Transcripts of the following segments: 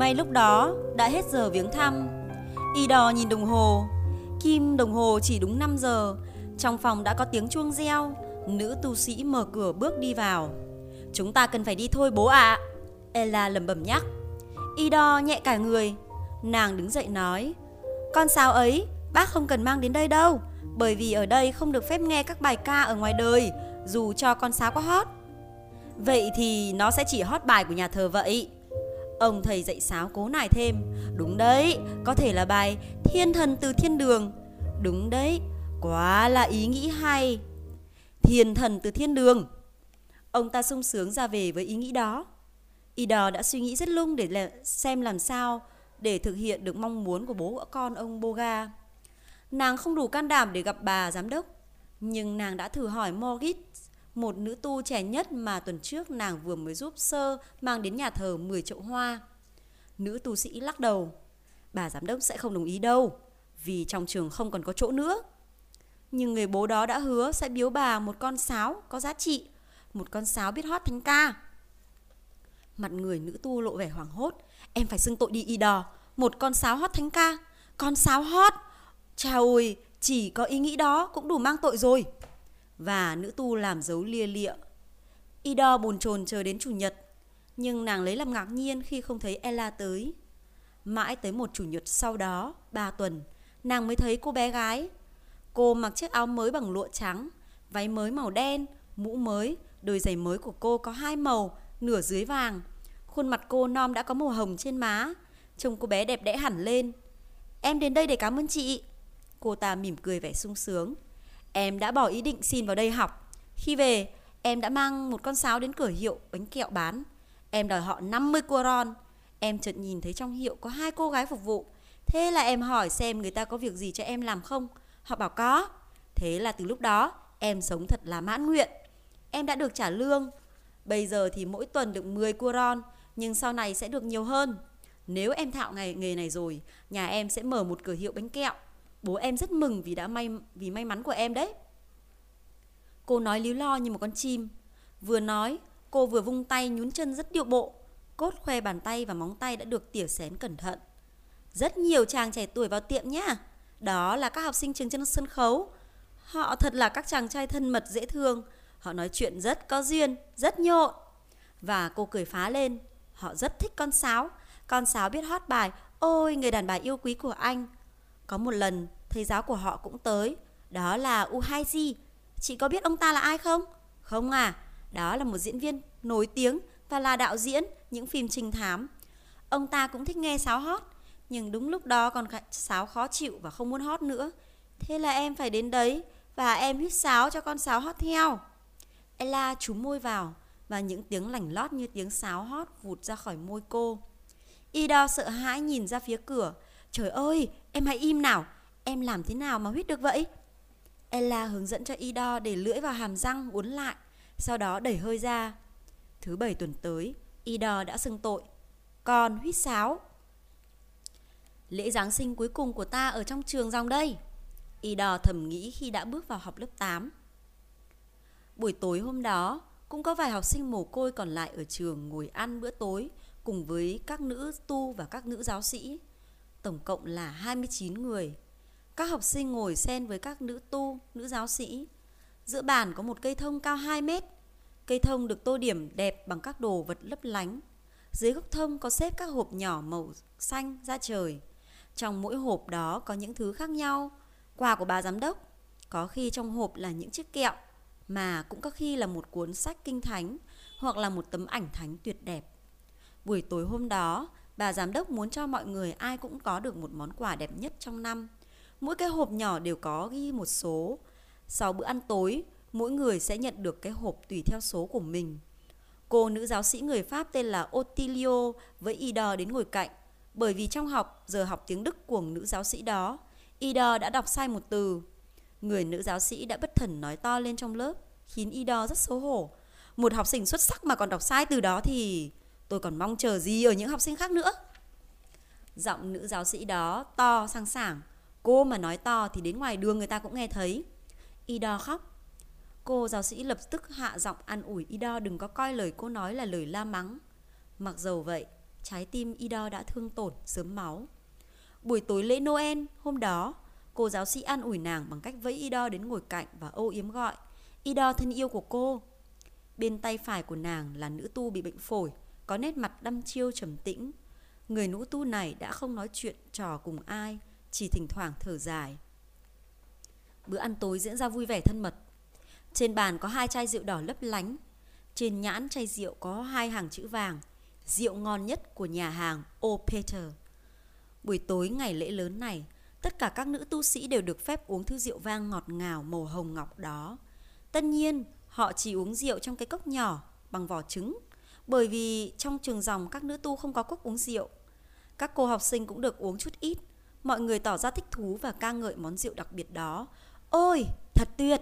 may lúc đó đã hết giờ viếng thăm. Y đò nhìn đồng hồ. Kim đồng hồ chỉ đúng 5 giờ. Trong phòng đã có tiếng chuông reo. Nữ tu sĩ mở cửa bước đi vào. Chúng ta cần phải đi thôi bố ạ. À. Ella lầm bầm nhắc. Y đo nhẹ cả người. Nàng đứng dậy nói, Con sao ấy? Bác không cần mang đến đây đâu, Bởi vì ở đây không được phép nghe các bài ca ở ngoài đời, Dù cho con sáo có hót Vậy thì nó sẽ chỉ hót bài của nhà thờ vậy. Ông thầy dạy sáo cố nài thêm. Đúng đấy, có thể là bài Thiên thần từ thiên đường. Đúng đấy, quá là ý nghĩ hay. Thiên thần từ thiên đường. Ông ta sung sướng ra về với ý nghĩ đó. Idor đã suy nghĩ rất lung để xem làm sao để thực hiện được mong muốn của bố con ông Boga. Nàng không đủ can đảm để gặp bà giám đốc, nhưng nàng đã thử hỏi Morgit, một nữ tu trẻ nhất mà tuần trước nàng vừa mới giúp sơ mang đến nhà thờ 10 chậu hoa. Nữ tu sĩ lắc đầu, bà giám đốc sẽ không đồng ý đâu, vì trong trường không còn có chỗ nữa. Nhưng người bố đó đã hứa sẽ biếu bà một con sáo có giá trị, một con sáo biết hót thánh ca. Mặt người nữ tu lộ vẻ hoảng hốt, em phải xưng tội đi y đò, một con sáo hót thánh ca, con sáo hót. Chào ôi, chỉ có ý nghĩ đó cũng đủ mang tội rồi. Và nữ tu làm dấu lia lịa. Y đo bồn chồn chờ đến chủ nhật, nhưng nàng lấy làm ngạc nhiên khi không thấy Ella tới. Mãi tới một chủ nhật sau đó, ba tuần, nàng mới thấy cô bé gái. Cô mặc chiếc áo mới bằng lụa trắng, váy mới màu đen, mũ mới, đôi giày mới của cô có hai màu, nửa dưới vàng. Khuôn mặt cô non đã có màu hồng trên má, trông cô bé đẹp đẽ hẳn lên. Em đến đây để cảm ơn chị. Cô ta mỉm cười vẻ sung sướng. Em đã bỏ ý định xin vào đây học. Khi về, em đã mang một con sáo đến cửa hiệu bánh kẹo bán. Em đòi họ 50 coron. Em chợt nhìn thấy trong hiệu có hai cô gái phục vụ. Thế là em hỏi xem người ta có việc gì cho em làm không. Họ bảo có. Thế là từ lúc đó, em sống thật là mãn nguyện. Em đã được trả lương. Bây giờ thì mỗi tuần được 10 coron, nhưng sau này sẽ được nhiều hơn. Nếu em thạo nghề, nghề này rồi, nhà em sẽ mở một cửa hiệu bánh kẹo. Bố em rất mừng vì đã may vì may mắn của em đấy. Cô nói líu lo như một con chim. Vừa nói, cô vừa vung tay nhún chân rất điệu bộ. Cốt khoe bàn tay và móng tay đã được tỉa xén cẩn thận. Rất nhiều chàng trẻ tuổi vào tiệm nhá. Đó là các học sinh trường chân sân khấu. Họ thật là các chàng trai thân mật dễ thương. Họ nói chuyện rất có duyên, rất nhộn. Và cô cười phá lên. Họ rất thích con sáo. Con sáo biết hót bài Ôi người đàn bà yêu quý của anh có một lần thầy giáo của họ cũng tới Đó là Uhaiji. Chị có biết ông ta là ai không? Không à Đó là một diễn viên nổi tiếng Và là đạo diễn những phim trinh thám. Ông ta cũng thích nghe sáo hót Nhưng đúng lúc đó còn sáo khó chịu Và không muốn hót nữa. Thế là em phải đến đấy Và em hít sáo cho con sáo hót theo. Ella trúm môi vào Và những tiếng lảnh lót như tiếng sáo hót Vụt ra khỏi môi cô. Ida sợ hãi nhìn ra phía cửa. Trời ơi, em hãy im nào. Em làm thế nào mà huyết được vậy? Ella hướng dẫn cho Ida để lưỡi vào hàm răng uốn lại. Sau đó đẩy hơi ra. Thứ bảy tuần tới, Ida đã xưng tội. Còn huyết sáo. Lễ Giáng sinh cuối cùng của ta ở trong trường dòng đây. Ida thầm nghĩ khi đã bước vào học lớp 8. Buổi tối hôm đó, cũng có vài học sinh mồ côi còn lại ở trường ngồi ăn bữa tối cùng với các nữ tu và các nữ giáo sĩ. Tổng cộng là 29 người. Các học sinh ngồi xen với các nữ tu, nữ giáo sĩ. Giữa bàn có một cây thông cao 2 mét. Cây thông được tô điểm đẹp bằng các đồ vật lấp lánh. Dưới gốc thông có xếp các hộp nhỏ màu xanh ra trời. Trong mỗi hộp đó có những thứ khác nhau. Quà của bà giám đốc. Có khi trong hộp là những chiếc kẹo, mà cũng có khi là một cuốn sách kinh thánh hoặc là một tấm ảnh thánh tuyệt đẹp. Buổi tối hôm đó, bà giám đốc muốn cho mọi người ai cũng có được một món quà đẹp nhất trong năm. Mỗi cái hộp nhỏ đều có ghi một số. Sau bữa ăn tối, mỗi người sẽ nhận được cái hộp tùy theo số của mình. Cô nữ giáo sĩ người Pháp tên là Ottilio với Ida đến ngồi cạnh. Bởi vì trong học, giờ học tiếng Đức của nữ giáo sĩ đó, Ida đã đọc sai một từ. Người nữ giáo sĩ đã bất thần nói to lên trong lớp, khiến Ida rất xấu hổ. Một học sinh xuất sắc mà còn đọc sai từ đó thì Tôi còn mong chờ gì ở những học sinh khác nữa Giọng nữ giáo sĩ đó to sang sảng Cô mà nói to thì đến ngoài đường người ta cũng nghe thấy Ida khóc cô giáo sĩ lập tức hạ giọng an ủi Ido đừng có coi lời cô nói là lời la mắng. Mặc dầu vậy, trái tim Ido đã thương tổn sớm máu. Buổi tối lễ Noel hôm đó, cô giáo sĩ an ủi nàng bằng cách vẫy Ido đến ngồi cạnh và âu yếm gọi. Ido thân yêu của cô. Bên tay phải của nàng là nữ tu bị bệnh phổi, có nét mặt đăm chiêu trầm tĩnh. Người nữ tu này đã không nói chuyện trò cùng ai, chỉ thỉnh thoảng thở dài. Bữa ăn tối diễn ra vui vẻ thân mật. Trên bàn có hai chai rượu đỏ lấp lánh. Trên nhãn chai rượu có hai hàng chữ vàng. Rượu ngon nhất của nhà hàng O Peter. Buổi tối ngày lễ lớn này, tất cả các nữ tu sĩ đều được phép uống thứ rượu vang ngọt ngào màu hồng ngọc đó. Tất nhiên, họ chỉ uống rượu trong cái cốc nhỏ bằng vỏ trứng, bởi vì trong trường dòng các nữ tu không có cốc uống rượu. Các cô học sinh cũng được uống chút ít. Mọi người tỏ ra thích thú và ca ngợi món rượu đặc biệt đó. Ôi, thật tuyệt!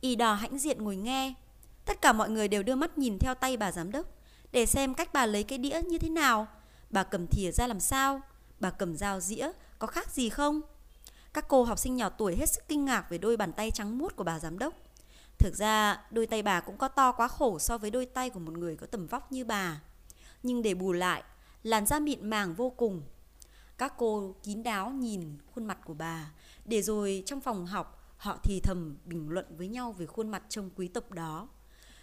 Y đò hãnh diện ngồi nghe. Tất cả mọi người đều đưa mắt nhìn theo tay bà giám đốc để xem cách bà lấy cái đĩa như thế nào. Bà cầm thìa ra làm sao? Bà cầm dao dĩa có khác gì không? Các cô học sinh nhỏ tuổi hết sức kinh ngạc về đôi bàn tay trắng muốt của bà giám đốc. Thực ra, đôi tay bà cũng có to quá khổ so với đôi tay của một người có tầm vóc như bà. Nhưng để bù lại, làn da mịn màng vô cùng. Các cô kín đáo nhìn khuôn mặt của bà, để rồi trong phòng học họ thì thầm bình luận với nhau về khuôn mặt trông quý tộc đó.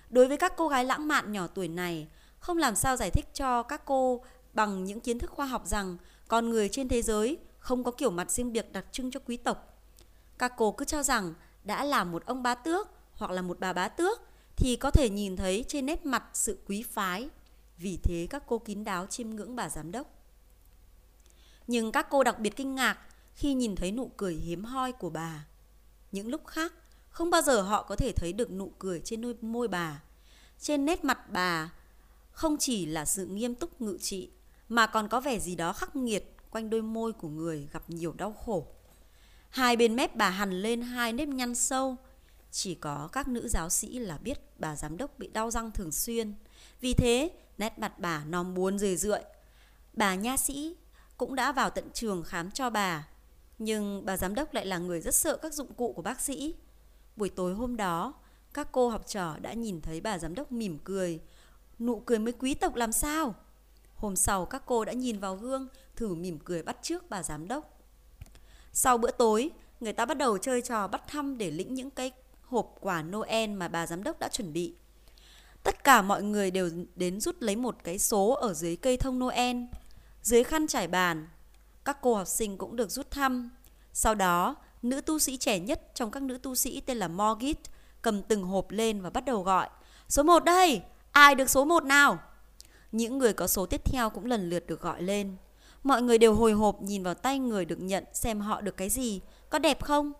Đối với các cô gái lãng mạn nhỏ tuổi này, không làm sao giải thích cho các cô bằng những kiến thức khoa học rằng con người trên thế giới không có kiểu mặt riêng biệt đặc trưng cho quý tộc. Các cô cứ cho rằng đã là một ông bá tước hoặc là một bà bá tước thì có thể nhìn thấy trên nét mặt sự quý phái. Vì thế các cô kín đáo chiêm ngưỡng bà giám đốc. Nhưng các cô đặc biệt kinh ngạc khi nhìn thấy nụ cười hiếm hoi của bà. Những lúc khác, không bao giờ họ có thể thấy được nụ cười trên đôi môi bà. Trên nét mặt bà không chỉ là sự nghiêm túc ngự trị, mà còn có vẻ gì đó khắc nghiệt quanh đôi môi của người gặp nhiều đau khổ. Hai bên mép bà hằn lên hai nếp nhăn sâu. Chỉ có các nữ giáo sĩ là biết bà giám đốc bị đau răng thường xuyên. Vì thế, nét mặt bà nòm buồn rười rượi. Bà nha sĩ cũng đã vào tận trường khám cho bà. Nhưng bà giám đốc lại là người rất sợ các dụng cụ của bác sĩ. Buổi tối hôm đó, các cô học trò đã nhìn thấy bà giám đốc mỉm cười. Nụ cười mới quý tộc làm sao? Hôm sau các cô đã nhìn vào gương thử mỉm cười bắt trước bà giám đốc. Sau bữa tối, người ta bắt đầu chơi trò bắt thăm để lĩnh những cái hộp quà Noel mà bà giám đốc đã chuẩn bị. Tất cả mọi người đều đến rút lấy một cái số ở dưới cây thông Noel. Dưới khăn trải bàn, các cô học sinh cũng được rút thăm. Sau đó, nữ tu sĩ trẻ nhất trong các nữ tu sĩ tên là Morgit cầm từng hộp lên và bắt đầu gọi. Số 1 đây, ai được số 1 nào? Những người có số tiếp theo cũng lần lượt được gọi lên. Mọi người đều hồi hộp nhìn vào tay người được nhận xem họ được cái gì, có đẹp không?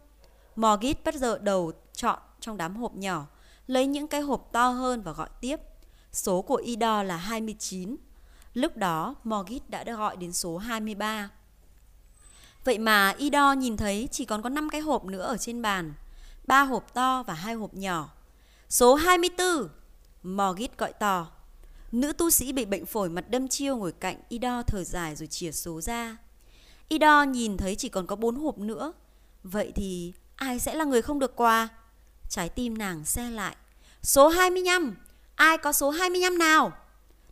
Morgit bắt giờ đầu chọn trong đám hộp nhỏ, lấy những cái hộp to hơn và gọi tiếp. Số của Ido là 29. Lúc đó, Morgit đã được gọi đến số 23. Vậy mà Ido nhìn thấy chỉ còn có 5 cái hộp nữa ở trên bàn. ba hộp to và hai hộp nhỏ. Số 24. Morgit gọi to. Nữ tu sĩ bị bệnh phổi mặt đâm chiêu ngồi cạnh Ido thở dài rồi chìa số ra. Ido nhìn thấy chỉ còn có bốn hộp nữa. Vậy thì ai sẽ là người không được quà? Trái tim nàng xe lại. Số 25. Ai có số 25 nào?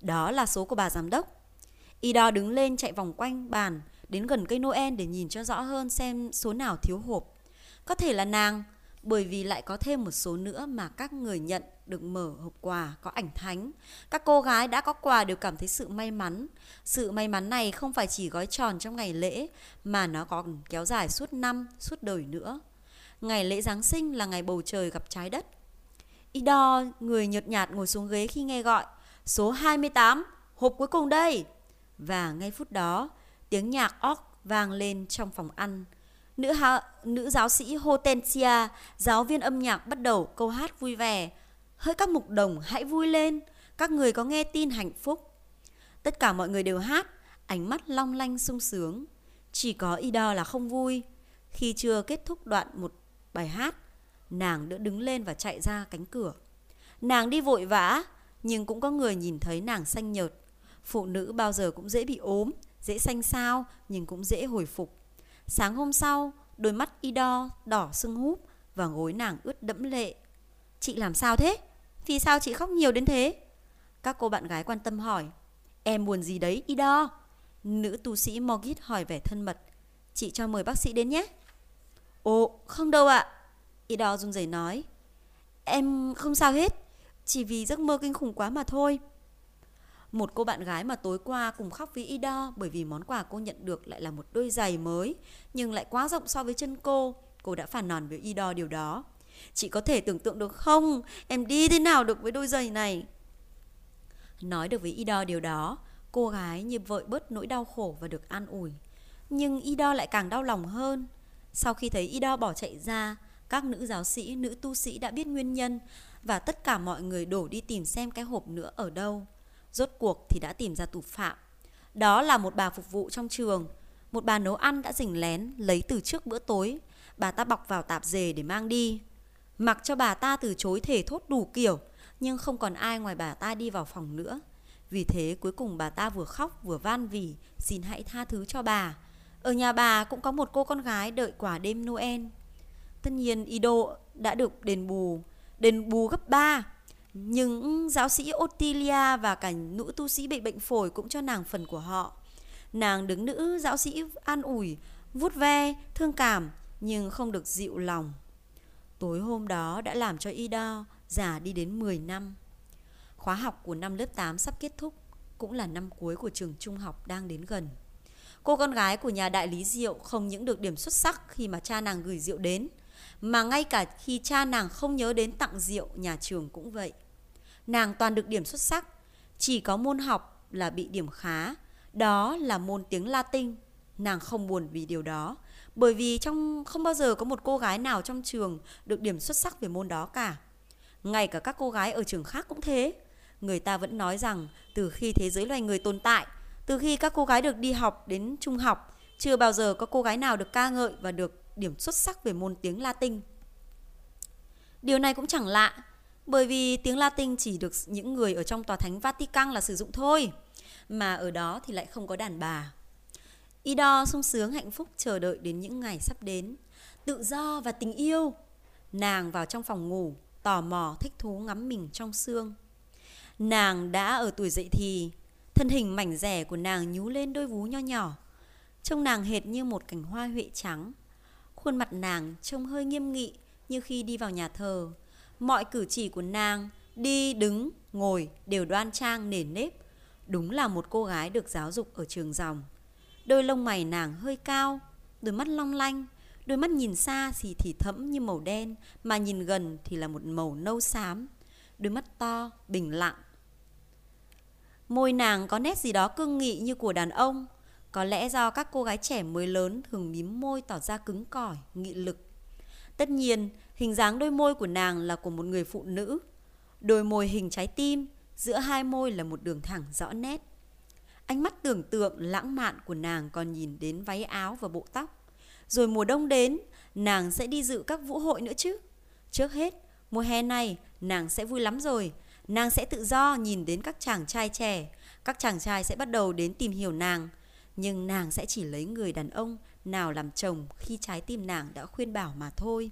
Đó là số của bà giám đốc. y Ido đứng lên chạy vòng quanh bàn đến gần cây Noel để nhìn cho rõ hơn xem số nào thiếu hộp. Có thể là nàng, bởi vì lại có thêm một số nữa mà các người nhận được mở hộp quà có ảnh thánh. Các cô gái đã có quà đều cảm thấy sự may mắn. Sự may mắn này không phải chỉ gói tròn trong ngày lễ mà nó còn kéo dài suốt năm, suốt đời nữa. Ngày lễ Giáng sinh là ngày bầu trời gặp trái đất. Ido, người nhợt nhạt ngồi xuống ghế khi nghe gọi. Số 28, hộp cuối cùng đây. Và ngay phút đó, tiếng nhạc óc vang lên trong phòng ăn. Nữ, hạ, nữ giáo sĩ Hortensia, giáo viên âm nhạc bắt đầu câu hát vui vẻ. Hỡi các mục đồng hãy vui lên, các người có nghe tin hạnh phúc. Tất cả mọi người đều hát, ánh mắt long lanh sung sướng. Chỉ có Ido là không vui. Khi chưa kết thúc đoạn một bài hát, nàng đã đứng lên và chạy ra cánh cửa. Nàng đi vội vã, nhưng cũng có người nhìn thấy nàng xanh nhợt. Phụ nữ bao giờ cũng dễ bị ốm, dễ xanh xao nhưng cũng dễ hồi phục. Sáng hôm sau, đôi mắt Ido đỏ sưng húp và gối nàng ướt đẫm lệ. Chị làm sao thế? Vì sao chị khóc nhiều đến thế? Các cô bạn gái quan tâm hỏi. Em buồn gì đấy, Ido? Nữ tu sĩ Morgit hỏi vẻ thân mật. Chị cho mời bác sĩ đến nhé. Ồ, không đâu ạ. Ido run rẩy nói. Em không sao hết. Chỉ vì giấc mơ kinh khủng quá mà thôi. Một cô bạn gái mà tối qua cùng khóc với Ido bởi vì món quà cô nhận được lại là một đôi giày mới nhưng lại quá rộng so với chân cô. Cô đã phản nàn với Ido điều đó. Chị có thể tưởng tượng được không? Em đi thế nào được với đôi giày này? Nói được với Ido điều đó, cô gái như vội bớt nỗi đau khổ và được an ủi. Nhưng Ido lại càng đau lòng hơn. Sau khi thấy Ida bỏ chạy ra, các nữ giáo sĩ, nữ tu sĩ đã biết nguyên nhân và tất cả mọi người đổ đi tìm xem cái hộp nữa ở đâu. Rốt cuộc thì đã tìm ra thủ phạm. Đó là một bà phục vụ trong trường. Một bà nấu ăn đã rình lén lấy từ trước bữa tối. Bà ta bọc vào tạp dề để mang đi. Mặc cho bà ta từ chối thể thốt đủ kiểu, nhưng không còn ai ngoài bà ta đi vào phòng nữa. Vì thế cuối cùng bà ta vừa khóc vừa van vỉ xin hãy tha thứ cho bà. Ở nhà bà cũng có một cô con gái đợi quả đêm Noel. Tất nhiên Ido đã được đền bù, đền bù gấp 3. Nhưng giáo sĩ Otilia và cả nữ tu sĩ bị bệnh phổi cũng cho nàng phần của họ. Nàng đứng nữ giáo sĩ an ủi, vuốt ve, thương cảm nhưng không được dịu lòng. Tối hôm đó đã làm cho Ido già đi đến 10 năm. Khóa học của năm lớp 8 sắp kết thúc, cũng là năm cuối của trường trung học đang đến gần. Cô con gái của nhà đại lý rượu không những được điểm xuất sắc khi mà cha nàng gửi rượu đến, mà ngay cả khi cha nàng không nhớ đến tặng rượu, nhà trường cũng vậy. Nàng toàn được điểm xuất sắc, chỉ có môn học là bị điểm khá, đó là môn tiếng Latin. Nàng không buồn vì điều đó, bởi vì trong không bao giờ có một cô gái nào trong trường được điểm xuất sắc về môn đó cả. Ngay cả các cô gái ở trường khác cũng thế. Người ta vẫn nói rằng từ khi thế giới loài người tồn tại, từ khi các cô gái được đi học đến trung học, chưa bao giờ có cô gái nào được ca ngợi và được điểm xuất sắc về môn tiếng Latin. Điều này cũng chẳng lạ, bởi vì tiếng Latin chỉ được những người ở trong tòa thánh Vatican là sử dụng thôi, mà ở đó thì lại không có đàn bà. Ido sung sướng hạnh phúc chờ đợi đến những ngày sắp đến. Tự do và tình yêu. Nàng vào trong phòng ngủ, tò mò thích thú ngắm mình trong xương. Nàng đã ở tuổi dậy thì, thân hình mảnh rẻ của nàng nhú lên đôi vú nho nhỏ. Trông nàng hệt như một cành hoa huệ trắng. Khuôn mặt nàng trông hơi nghiêm nghị như khi đi vào nhà thờ. Mọi cử chỉ của nàng, đi, đứng, ngồi đều đoan trang nền nếp. Đúng là một cô gái được giáo dục ở trường dòng. Đôi lông mày nàng hơi cao, đôi mắt long lanh, đôi mắt nhìn xa thì thì thẫm như màu đen, mà nhìn gần thì là một màu nâu xám. Đôi mắt to, bình lặng. Môi nàng có nét gì đó cương nghị như của đàn ông. Có lẽ do các cô gái trẻ mới lớn thường mím môi tỏ ra cứng cỏi, nghị lực. Tất nhiên, hình dáng đôi môi của nàng là của một người phụ nữ. Đôi môi hình trái tim, giữa hai môi là một đường thẳng rõ nét. Ánh mắt tưởng tượng lãng mạn của nàng còn nhìn đến váy áo và bộ tóc. Rồi mùa đông đến, nàng sẽ đi dự các vũ hội nữa chứ. Trước hết, mùa hè này nàng sẽ vui lắm rồi. Nàng sẽ tự do nhìn đến các chàng trai trẻ. Các chàng trai sẽ bắt đầu đến tìm hiểu nàng. Nhưng nàng sẽ chỉ lấy người đàn ông nào làm chồng khi trái tim nàng đã khuyên bảo mà thôi.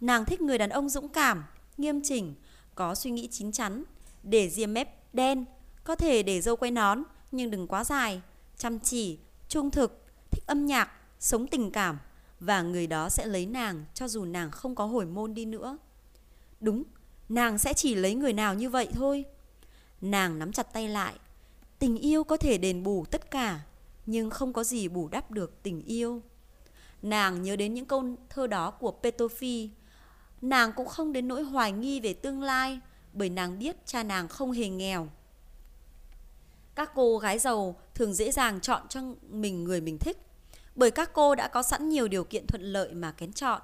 Nàng thích người đàn ông dũng cảm, nghiêm chỉnh, có suy nghĩ chín chắn, để ria mép đen, có thể để dâu quay nón, nhưng đừng quá dài, chăm chỉ, trung thực, thích âm nhạc, sống tình cảm và người đó sẽ lấy nàng cho dù nàng không có hồi môn đi nữa. Đúng, nàng sẽ chỉ lấy người nào như vậy thôi. Nàng nắm chặt tay lại. Tình yêu có thể đền bù tất cả, nhưng không có gì bù đắp được tình yêu. Nàng nhớ đến những câu thơ đó của Petofi. Nàng cũng không đến nỗi hoài nghi về tương lai, bởi nàng biết cha nàng không hề nghèo. Các cô gái giàu thường dễ dàng chọn cho mình người mình thích, bởi các cô đã có sẵn nhiều điều kiện thuận lợi mà kén chọn.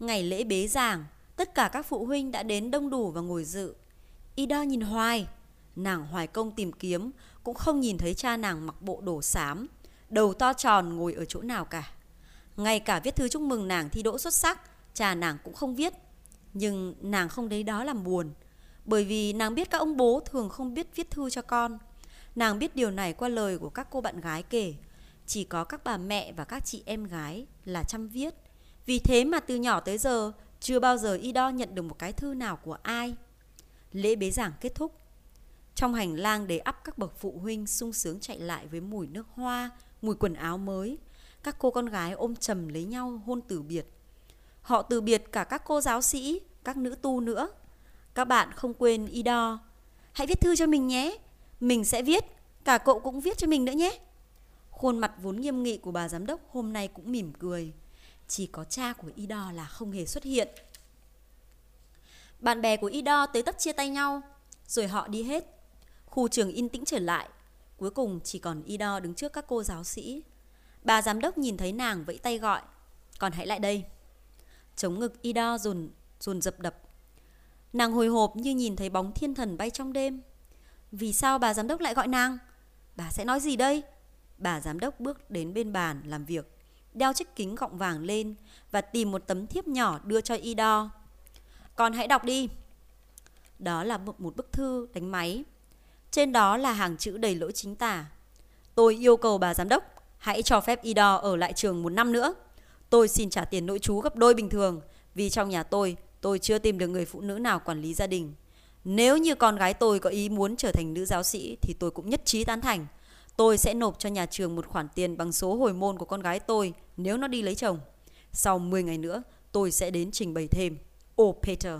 Ngày lễ bế giảng, tất cả các phụ huynh đã đến đông đủ và ngồi dự. Y đo nhìn hoài, nàng hoài công tìm kiếm, cũng không nhìn thấy cha nàng mặc bộ đồ xám, đầu to tròn ngồi ở chỗ nào cả. Ngay cả viết thư chúc mừng nàng thi đỗ xuất sắc, cha nàng cũng không viết. Nhưng nàng không thấy đó làm buồn, bởi vì nàng biết các ông bố thường không biết viết thư cho con. Nàng biết điều này qua lời của các cô bạn gái kể. Chỉ có các bà mẹ và các chị em gái là chăm viết. Vì thế mà từ nhỏ tới giờ chưa bao giờ Ido nhận được một cái thư nào của ai. Lễ bế giảng kết thúc. Trong hành lang đầy ắp các bậc phụ huynh sung sướng chạy lại với mùi nước hoa, mùi quần áo mới. Các cô con gái ôm chầm lấy nhau hôn từ biệt. Họ từ biệt cả các cô giáo sĩ, các nữ tu nữa. Các bạn không quên Ido. Hãy viết thư cho mình nhé. Mình sẽ viết, cả cậu cũng viết cho mình nữa nhé. Khuôn mặt vốn nghiêm nghị của bà giám đốc hôm nay cũng mỉm cười. Chỉ có cha của Ido là không hề xuất hiện. Bạn bè của Ido tới tấp chia tay nhau, rồi họ đi hết. Khu trường yên tĩnh trở lại. Cuối cùng chỉ còn Ido đứng trước các cô giáo sĩ. Bà giám đốc nhìn thấy nàng vẫy tay gọi. Còn hãy lại đây. Chống ngực Ido dồn dồn dập đập. Nàng hồi hộp như nhìn thấy bóng thiên thần bay trong đêm. Vì sao bà giám đốc lại gọi nàng? Bà sẽ nói gì đây? Bà giám đốc bước đến bên bàn làm việc, đeo chiếc kính gọng vàng lên và tìm một tấm thiếp nhỏ đưa cho Ido. Con hãy đọc đi. Đó là một, một bức thư đánh máy. Trên đó là hàng chữ đầy lỗi chính tả. Tôi yêu cầu bà giám đốc hãy cho phép Ido ở lại trường một năm nữa. Tôi xin trả tiền nội trú gấp đôi bình thường vì trong nhà tôi, tôi chưa tìm được người phụ nữ nào quản lý gia đình. Nếu như con gái tôi có ý muốn trở thành nữ giáo sĩ thì tôi cũng nhất trí tán thành. Tôi sẽ nộp cho nhà trường một khoản tiền bằng số hồi môn của con gái tôi nếu nó đi lấy chồng. Sau 10 ngày nữa, tôi sẽ đến trình bày thêm. Ô oh, Peter.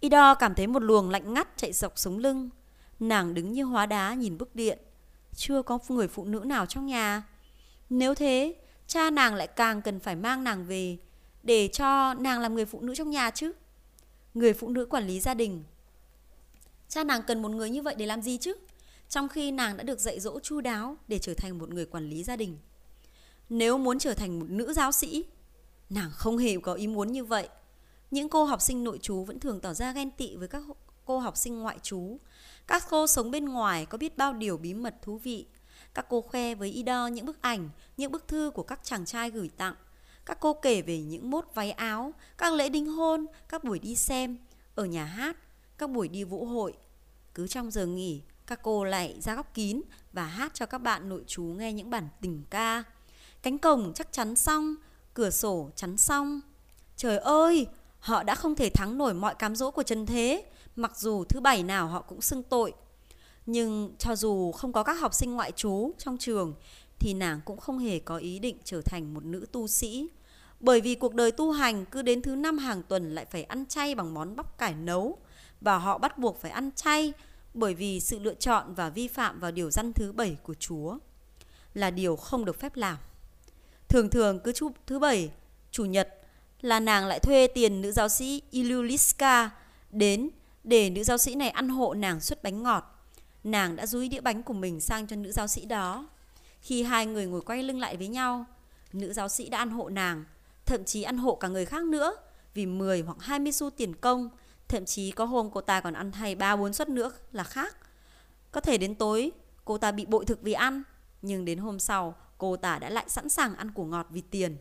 Ida cảm thấy một luồng lạnh ngắt chạy dọc sống lưng. Nàng đứng như hóa đá nhìn bức điện. Chưa có người phụ nữ nào trong nhà. Nếu thế, cha nàng lại càng cần phải mang nàng về để cho nàng làm người phụ nữ trong nhà chứ. Người phụ nữ quản lý gia đình. Cha nàng cần một người như vậy để làm gì chứ? Trong khi nàng đã được dạy dỗ chu đáo để trở thành một người quản lý gia đình. Nếu muốn trở thành một nữ giáo sĩ, nàng không hề có ý muốn như vậy. Những cô học sinh nội chú vẫn thường tỏ ra ghen tị với các cô học sinh ngoại chú Các cô sống bên ngoài có biết bao điều bí mật thú vị. Các cô khoe với Ida những bức ảnh, những bức thư của các chàng trai gửi tặng. Các cô kể về những mốt váy áo, các lễ đính hôn, các buổi đi xem, ở nhà hát, các buổi đi vũ hội. Cứ trong giờ nghỉ, các cô lại ra góc kín và hát cho các bạn nội chú nghe những bản tình ca. Cánh cổng chắc chắn xong, cửa sổ chắn xong. Trời ơi, họ đã không thể thắng nổi mọi cám dỗ của trần thế, mặc dù thứ bảy nào họ cũng xưng tội. Nhưng cho dù không có các học sinh ngoại trú trong trường thì nàng cũng không hề có ý định trở thành một nữ tu sĩ. Bởi vì cuộc đời tu hành cứ đến thứ năm hàng tuần lại phải ăn chay bằng món bắp cải nấu và họ bắt buộc phải ăn chay bởi vì sự lựa chọn và vi phạm vào điều răn thứ bảy của Chúa là điều không được phép làm. Thường thường cứ chúc thứ bảy, chủ nhật là nàng lại thuê tiền nữ giáo sĩ Iluliska đến để nữ giáo sĩ này ăn hộ nàng suất bánh ngọt. Nàng đã dúi đĩa bánh của mình sang cho nữ giáo sĩ đó. Khi hai người ngồi quay lưng lại với nhau, nữ giáo sĩ đã ăn hộ nàng, thậm chí ăn hộ cả người khác nữa vì 10 hoặc 20 xu tiền công Thậm chí có hôm cô ta còn ăn thay ba bốn suất nữa là khác. Có thể đến tối cô ta bị bội thực vì ăn, nhưng đến hôm sau cô ta đã lại sẵn sàng ăn của ngọt vì tiền.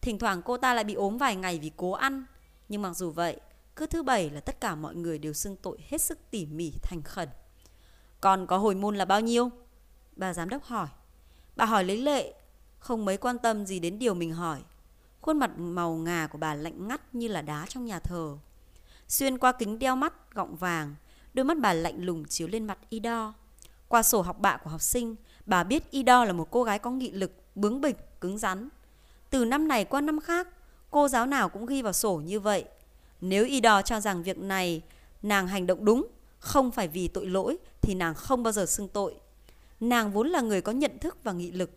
Thỉnh thoảng cô ta lại bị ốm vài ngày vì cố ăn, nhưng mặc dù vậy, cứ thứ bảy là tất cả mọi người đều xưng tội hết sức tỉ mỉ thành khẩn. Còn có hồi môn là bao nhiêu? Bà giám đốc hỏi. Bà hỏi lấy lệ, không mấy quan tâm gì đến điều mình hỏi. Khuôn mặt màu ngà của bà lạnh ngắt như là đá trong nhà thờ. Xuyên qua kính đeo mắt gọng vàng, đôi mắt bà lạnh lùng chiếu lên mặt Ido. Qua sổ học bạ của học sinh, bà biết Ido là một cô gái có nghị lực, bướng bỉnh, cứng rắn. Từ năm này qua năm khác, cô giáo nào cũng ghi vào sổ như vậy. Nếu Ido cho rằng việc này nàng hành động đúng, không phải vì tội lỗi thì nàng không bao giờ xưng tội. Nàng vốn là người có nhận thức và nghị lực.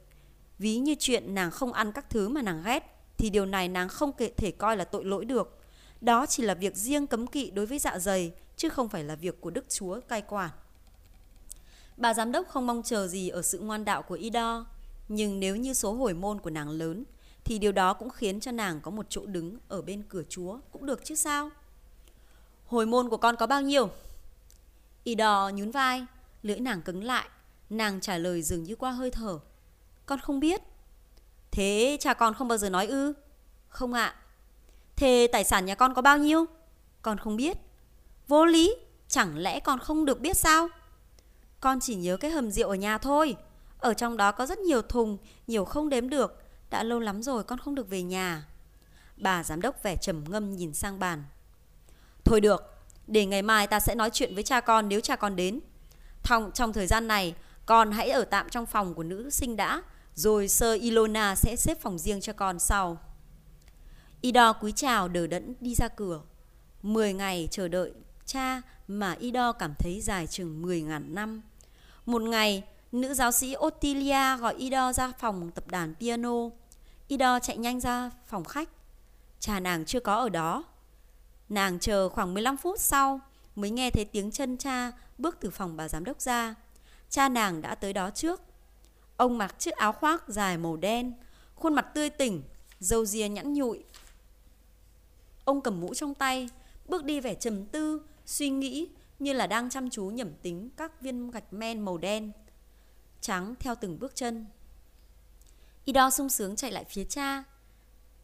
Ví như chuyện nàng không ăn các thứ mà nàng ghét thì điều này nàng không thể coi là tội lỗi được. Đó chỉ là việc riêng cấm kỵ đối với dạ dày, chứ không phải là việc của Đức Chúa cai quản. Bà giám đốc không mong chờ gì ở sự ngoan đạo của Ido, nhưng nếu như số hồi môn của nàng lớn, thì điều đó cũng khiến cho nàng có một chỗ đứng ở bên cửa Chúa cũng được chứ sao? Hồi môn của con có bao nhiêu? Ido nhún vai, lưỡi nàng cứng lại, nàng trả lời dường như qua hơi thở. Con không biết. Thế cha con không bao giờ nói ư? Không ạ. À, Thế tài sản nhà con có bao nhiêu? Con không biết. Vô lý, chẳng lẽ con không được biết sao? Con chỉ nhớ cái hầm rượu ở nhà thôi. Ở trong đó có rất nhiều thùng, nhiều không đếm được. Đã lâu lắm rồi con không được về nhà. Bà giám đốc vẻ trầm ngâm nhìn sang bàn. Thôi được, để ngày mai ta sẽ nói chuyện với cha con nếu cha con đến. Trong, trong thời gian này, con hãy ở tạm trong phòng của nữ sinh đã, rồi sơ Ilona sẽ xếp phòng riêng cho con sau. Ido cúi chào đờ đẫn đi ra cửa. Mười ngày chờ đợi cha mà Ido cảm thấy dài chừng mười ngàn năm. Một ngày, nữ giáo sĩ Ottilia gọi Ido ra phòng tập đàn piano. Ido chạy nhanh ra phòng khách. Cha nàng chưa có ở đó. Nàng chờ khoảng 15 phút sau mới nghe thấy tiếng chân cha bước từ phòng bà giám đốc ra. Cha nàng đã tới đó trước. Ông mặc chiếc áo khoác dài màu đen, khuôn mặt tươi tỉnh, râu ria nhẵn nhụi. Ông cầm mũ trong tay, bước đi vẻ trầm tư, suy nghĩ như là đang chăm chú nhẩm tính các viên gạch men màu đen. Trắng theo từng bước chân. Ido sung sướng chạy lại phía cha.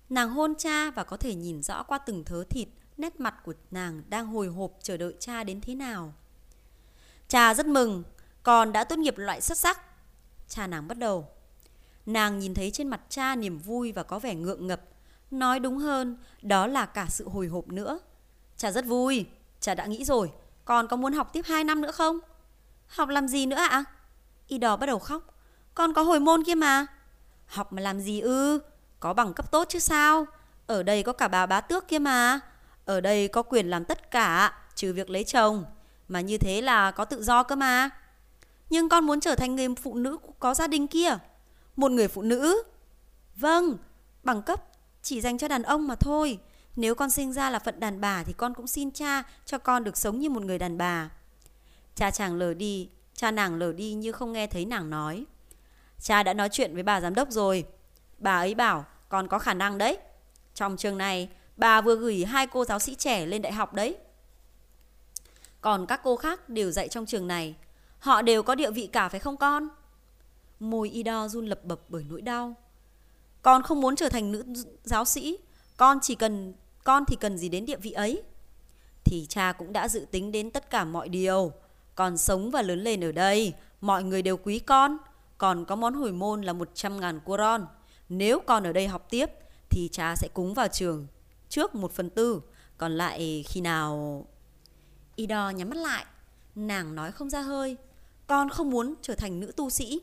Nàng hôn cha và có thể nhìn rõ qua từng thớ thịt nét mặt của nàng đang hồi hộp chờ đợi cha đến thế nào. Cha rất mừng, con đã tốt nghiệp loại xuất sắc. Cha nàng bắt đầu. Nàng nhìn thấy trên mặt cha niềm vui và có vẻ ngượng ngập. Nói đúng hơn, đó là cả sự hồi hộp nữa. Cha rất vui, cha đã nghĩ rồi. Con có muốn học tiếp 2 năm nữa không? Học làm gì nữa ạ? À? Y đỏ bắt đầu khóc. Con có hồi môn kia mà. Học mà làm gì ư? Có bằng cấp tốt chứ sao? Ở đây có cả bà bá tước kia mà. Ở đây có quyền làm tất cả, trừ việc lấy chồng. Mà như thế là có tự do cơ mà. Nhưng con muốn trở thành người phụ nữ có gia đình kia. Một người phụ nữ. Vâng, bằng cấp chỉ dành cho đàn ông mà thôi. Nếu con sinh ra là phận đàn bà thì con cũng xin cha cho con được sống như một người đàn bà. Cha chàng lờ đi, cha nàng lờ đi như không nghe thấy nàng nói. Cha đã nói chuyện với bà giám đốc rồi. Bà ấy bảo con có khả năng đấy. Trong trường này, bà vừa gửi hai cô giáo sĩ trẻ lên đại học đấy. Còn các cô khác đều dạy trong trường này. Họ đều có địa vị cả phải không con? Môi Ida run lập bập bởi nỗi đau. Con không muốn trở thành nữ giáo sĩ. Con chỉ cần con thì cần gì đến địa vị ấy? Thì cha cũng đã dự tính đến tất cả mọi điều. Con sống và lớn lên ở đây, mọi người đều quý con. Còn có món hồi môn là 100 ngàn coron. Nếu con ở đây học tiếp, thì cha sẽ cúng vào trường trước một phần tư. Còn lại khi nào... Ido nhắm mắt lại, nàng nói không ra hơi. Con không muốn trở thành nữ tu sĩ.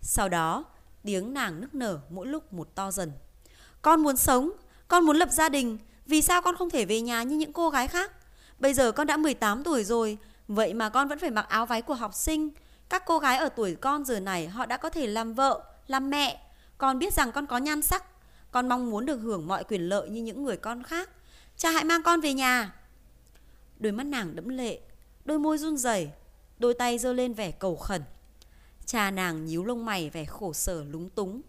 Sau đó, tiếng nàng nức nở mỗi lúc một to dần. Con muốn sống, con muốn lập gia đình, vì sao con không thể về nhà như những cô gái khác? Bây giờ con đã 18 tuổi rồi, vậy mà con vẫn phải mặc áo váy của học sinh. Các cô gái ở tuổi con giờ này họ đã có thể làm vợ, làm mẹ. Con biết rằng con có nhan sắc. Con mong muốn được hưởng mọi quyền lợi như những người con khác. Cha hãy mang con về nhà. Đôi mắt nàng đẫm lệ, đôi môi run rẩy, đôi tay giơ lên vẻ cầu khẩn. Cha nàng nhíu lông mày vẻ khổ sở lúng túng.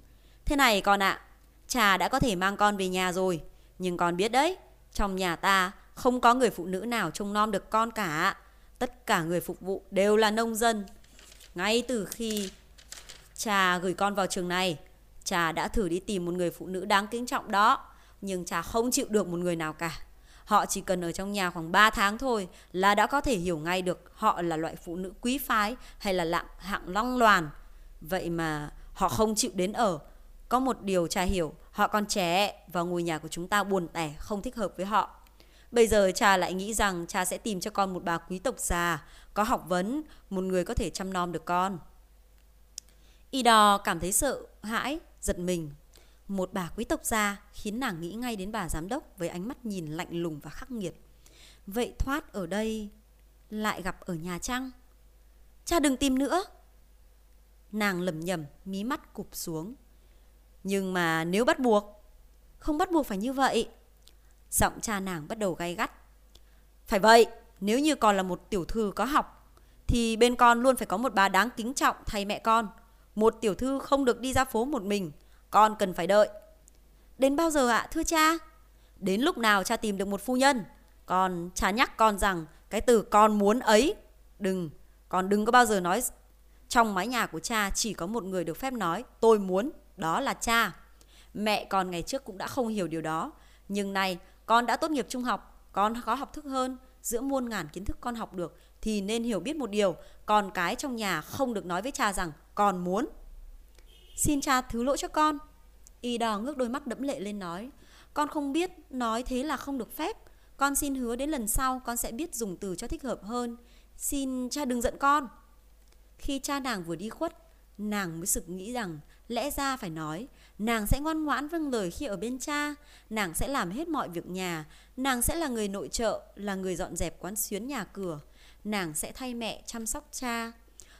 Thế này con ạ, à, cha đã có thể mang con về nhà rồi. Nhưng con biết đấy, trong nhà ta không có người phụ nữ nào trông nom được con cả. Tất cả người phục vụ đều là nông dân. Ngay từ khi cha gửi con vào trường này, cha đã thử đi tìm một người phụ nữ đáng kính trọng đó. Nhưng cha không chịu được một người nào cả. Họ chỉ cần ở trong nhà khoảng 3 tháng thôi là đã có thể hiểu ngay được họ là loại phụ nữ quý phái hay là lạng hạng long loàn. Vậy mà họ không chịu đến ở. Có một điều cha hiểu, họ còn trẻ và ngôi nhà của chúng ta buồn tẻ, không thích hợp với họ. Bây giờ cha lại nghĩ rằng cha sẽ tìm cho con một bà quý tộc già, có học vấn, một người có thể chăm nom được con. Y đò cảm thấy sợ, hãi, giật mình. Một bà quý tộc già khiến nàng nghĩ ngay đến bà giám đốc với ánh mắt nhìn lạnh lùng và khắc nghiệt. Vậy thoát ở đây lại gặp ở nhà trăng. Cha đừng tìm nữa. Nàng lầm nhầm, mí mắt cụp xuống. Nhưng mà nếu bắt buộc, không bắt buộc phải như vậy. Giọng cha nàng bắt đầu gay gắt. Phải vậy, nếu như còn là một tiểu thư có học, thì bên con luôn phải có một bà đáng kính trọng thay mẹ con. Một tiểu thư không được đi ra phố một mình, con cần phải đợi. Đến bao giờ ạ, thưa cha? Đến lúc nào cha tìm được một phu nhân? Con cha nhắc con rằng cái từ con muốn ấy, đừng, con đừng có bao giờ nói trong mái nhà của cha chỉ có một người được phép nói tôi muốn, đó là cha. Mẹ con ngày trước cũng đã không hiểu điều đó, nhưng nay con đã tốt nghiệp trung học, con có học thức hơn, giữa muôn ngàn kiến thức con học được thì nên hiểu biết một điều, con cái trong nhà không được nói với cha rằng con muốn. Xin cha thứ lỗi cho con. Y đò ngước đôi mắt đẫm lệ lên nói, Con không biết, nói thế là không được phép. Con xin hứa đến lần sau con sẽ biết dùng từ cho thích hợp hơn. Xin cha đừng giận con. Khi cha nàng vừa đi khuất, nàng mới sực nghĩ rằng lẽ ra phải nói nàng sẽ ngoan ngoãn vâng lời khi ở bên cha, nàng sẽ làm hết mọi việc nhà, nàng sẽ là người nội trợ, là người dọn dẹp quán xuyến nhà cửa, nàng sẽ thay mẹ chăm sóc cha.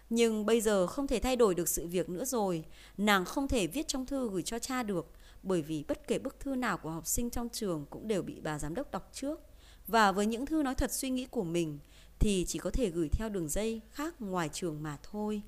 Nhưng bây giờ không thể thay đổi được sự việc nữa rồi, nàng không thể viết trong thư gửi cho cha được, bởi vì bất kể bức thư nào của học sinh trong trường cũng đều bị bà giám đốc đọc trước. Và với những thư nói thật suy nghĩ của mình thì chỉ có thể gửi theo đường dây khác ngoài trường mà thôi.